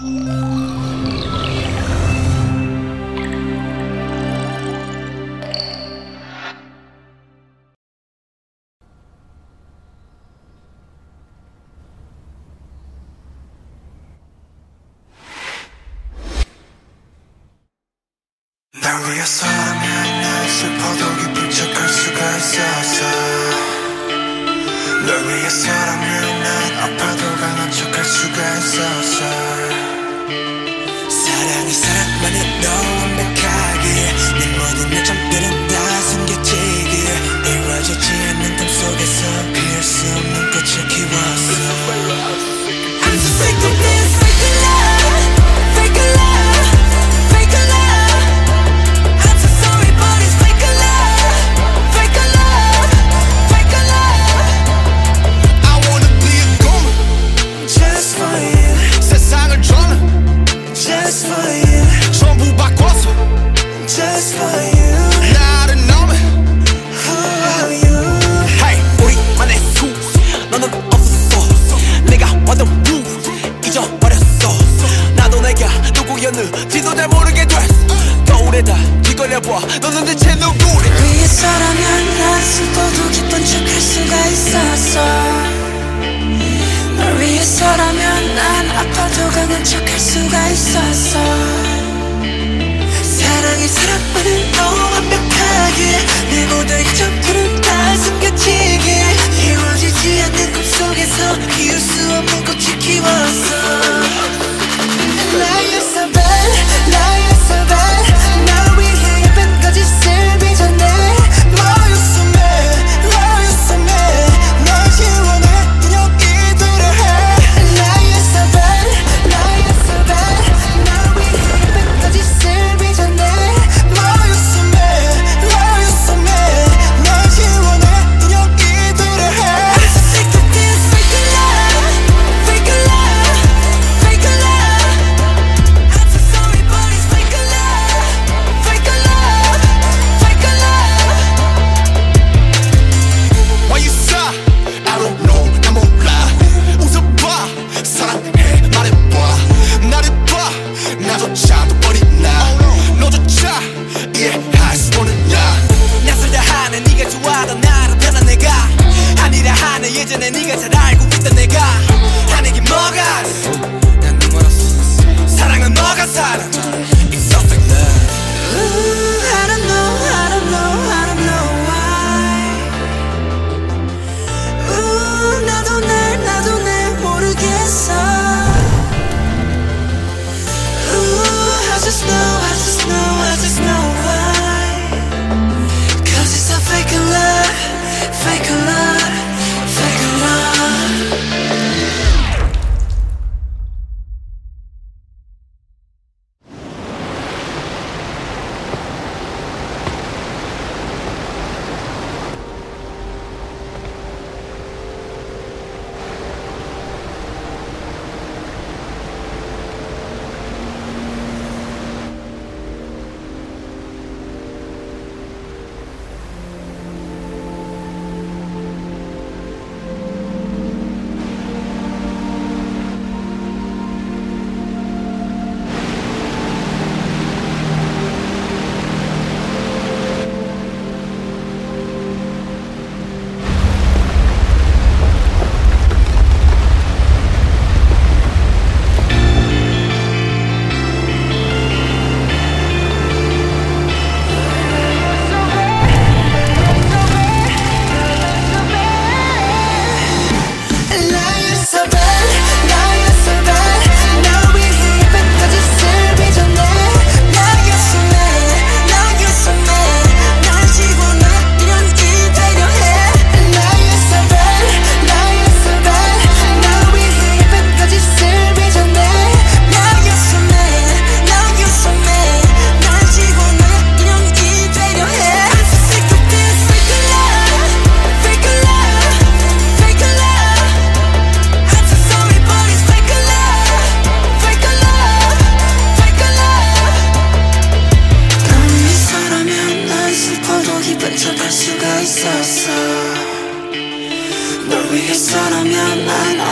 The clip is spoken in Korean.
나 위해서라면 난 슬퍼도 기쁜 척할 수가 있어. 내 모든 내 잠들은 다 숨겨지길 이루어지지 않는 꿈 속에서 좋아 너는 대체 누구래 위에서라면 난 슬퍼도 기쁜 척할 수가 있었어. 널 위에 서라면 난 아파도 강한 척할 수가 있었어. 사랑이 사랑만을 더 완벽하게 내 모든 점